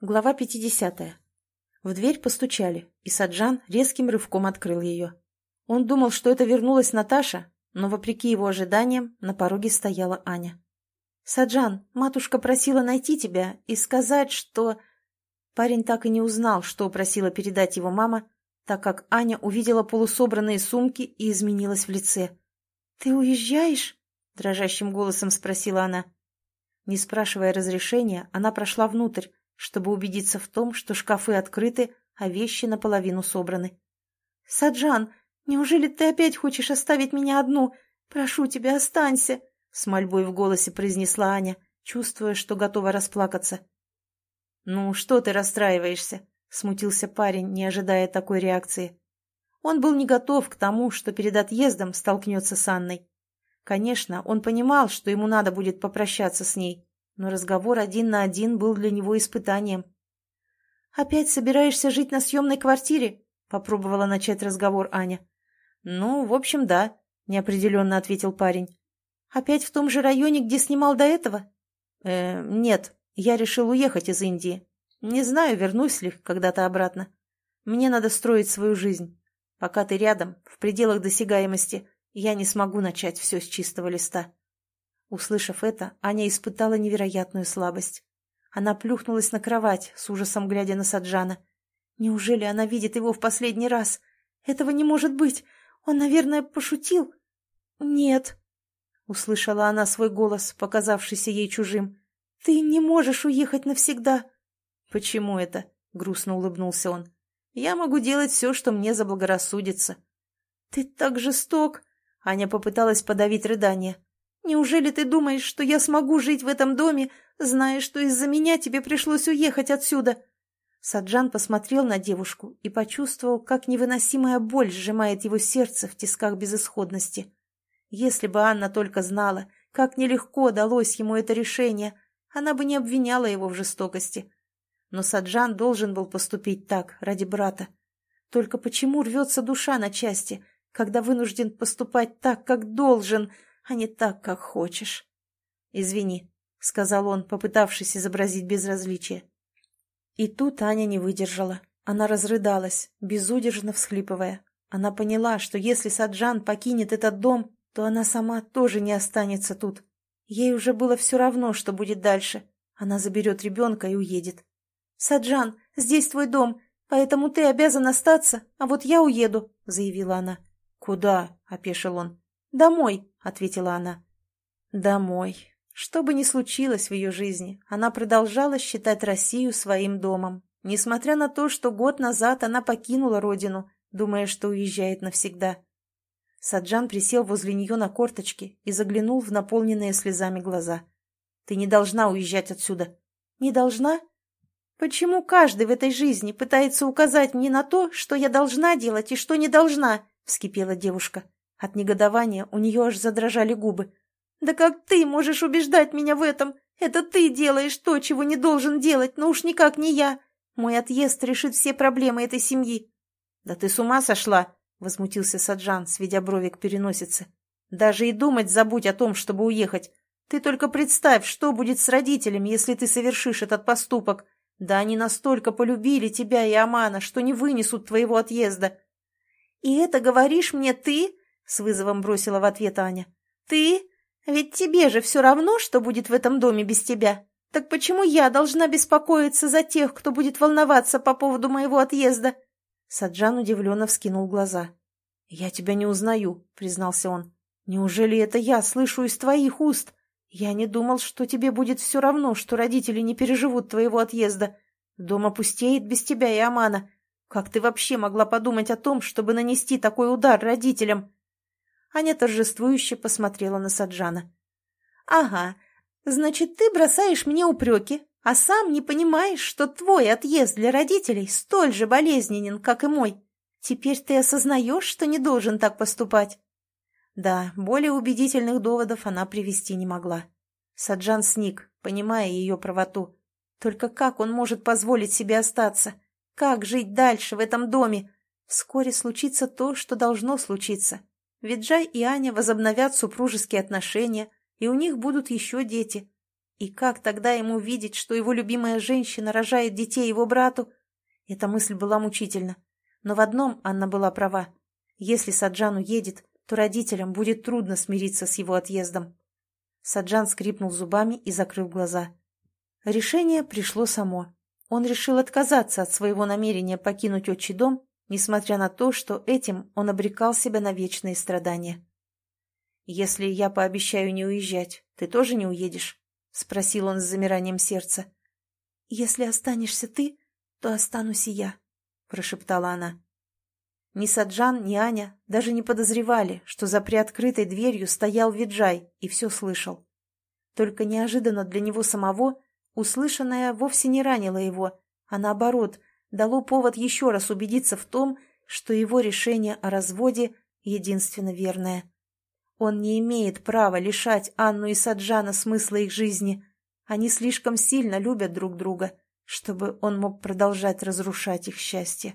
Глава 50. В дверь постучали, и Саджан резким рывком открыл ее. Он думал, что это вернулась Наташа, но, вопреки его ожиданиям, на пороге стояла Аня. «Саджан, матушка просила найти тебя и сказать, что...» Парень так и не узнал, что просила передать его мама, так как Аня увидела полусобранные сумки и изменилась в лице. «Ты уезжаешь?» — дрожащим голосом спросила она. Не спрашивая разрешения, она прошла внутрь, чтобы убедиться в том, что шкафы открыты, а вещи наполовину собраны. «Саджан, неужели ты опять хочешь оставить меня одну? Прошу тебя, останься!» С мольбой в голосе произнесла Аня, чувствуя, что готова расплакаться. «Ну, что ты расстраиваешься?» — смутился парень, не ожидая такой реакции. Он был не готов к тому, что перед отъездом столкнется с Анной. Конечно, он понимал, что ему надо будет попрощаться с ней, но разговор один на один был для него испытанием. «Опять собираешься жить на съемной квартире?» — попробовала начать разговор Аня. «Ну, в общем, да», — неопределенно ответил парень. «Опять в том же районе, где снимал до этого?» «Э, нет, я решил уехать из Индии. Не знаю, вернусь ли когда-то обратно. Мне надо строить свою жизнь. Пока ты рядом, в пределах досягаемости, я не смогу начать все с чистого листа». Услышав это, Аня испытала невероятную слабость. Она плюхнулась на кровать, с ужасом глядя на Саджана. Неужели она видит его в последний раз? Этого не может быть. Он, наверное, пошутил. Нет. Услышала она свой голос, показавшийся ей чужим. Ты не можешь уехать навсегда. Почему это? Грустно улыбнулся он. Я могу делать все, что мне заблагорассудится. Ты так жесток. Аня попыталась подавить рыдание. Неужели ты думаешь, что я смогу жить в этом доме, зная, что из-за меня тебе пришлось уехать отсюда?» Саджан посмотрел на девушку и почувствовал, как невыносимая боль сжимает его сердце в тисках безысходности. Если бы Анна только знала, как нелегко далось ему это решение, она бы не обвиняла его в жестокости. Но Саджан должен был поступить так, ради брата. Только почему рвется душа на части, когда вынужден поступать так, как должен — а не так, как хочешь. «Извини», — сказал он, попытавшись изобразить безразличие. И тут Аня не выдержала. Она разрыдалась, безудержно всхлипывая. Она поняла, что если Саджан покинет этот дом, то она сама тоже не останется тут. Ей уже было все равно, что будет дальше. Она заберет ребенка и уедет. «Саджан, здесь твой дом, поэтому ты обязан остаться, а вот я уеду», — заявила она. «Куда?» — опешил он. «Домой», — ответила она. «Домой». Что бы ни случилось в ее жизни, она продолжала считать Россию своим домом, несмотря на то, что год назад она покинула родину, думая, что уезжает навсегда. Саджан присел возле нее на корточки и заглянул в наполненные слезами глаза. «Ты не должна уезжать отсюда». «Не должна? Почему каждый в этой жизни пытается указать мне на то, что я должна делать и что не должна?» — вскипела девушка. От негодования у нее аж задрожали губы. «Да как ты можешь убеждать меня в этом? Это ты делаешь то, чего не должен делать, но уж никак не я. Мой отъезд решит все проблемы этой семьи». «Да ты с ума сошла!» — возмутился Саджан, сведя брови к переносице. «Даже и думать забудь о том, чтобы уехать. Ты только представь, что будет с родителями, если ты совершишь этот поступок. Да они настолько полюбили тебя и Амана, что не вынесут твоего отъезда». «И это говоришь мне ты?» С вызовом бросила в ответ Аня. «Ты? Ведь тебе же все равно, что будет в этом доме без тебя. Так почему я должна беспокоиться за тех, кто будет волноваться по поводу моего отъезда?» Саджан удивленно вскинул глаза. «Я тебя не узнаю», — признался он. «Неужели это я слышу из твоих уст? Я не думал, что тебе будет все равно, что родители не переживут твоего отъезда. Дом опустеет без тебя и Амана. Как ты вообще могла подумать о том, чтобы нанести такой удар родителям?» Аня торжествующе посмотрела на Саджана. «Ага, значит, ты бросаешь мне упреки, а сам не понимаешь, что твой отъезд для родителей столь же болезненен, как и мой. Теперь ты осознаешь, что не должен так поступать?» Да, более убедительных доводов она привести не могла. Саджан сник, понимая ее правоту. Только как он может позволить себе остаться? Как жить дальше в этом доме? Вскоре случится то, что должно случиться. Виджай и Аня возобновят супружеские отношения, и у них будут еще дети. И как тогда ему видеть, что его любимая женщина рожает детей его брату? Эта мысль была мучительна. Но в одном Анна была права. Если Саджан уедет, то родителям будет трудно смириться с его отъездом. Саджан скрипнул зубами и закрыл глаза. Решение пришло само. Он решил отказаться от своего намерения покинуть отчий дом, несмотря на то, что этим он обрекал себя на вечные страдания. «Если я пообещаю не уезжать, ты тоже не уедешь?» — спросил он с замиранием сердца. «Если останешься ты, то останусь и я», — прошептала она. Ни Саджан, ни Аня даже не подозревали, что за приоткрытой дверью стоял Виджай и все слышал. Только неожиданно для него самого услышанное вовсе не ранило его, а наоборот, дало повод еще раз убедиться в том, что его решение о разводе единственно верное. Он не имеет права лишать Анну и Саджана смысла их жизни. Они слишком сильно любят друг друга, чтобы он мог продолжать разрушать их счастье.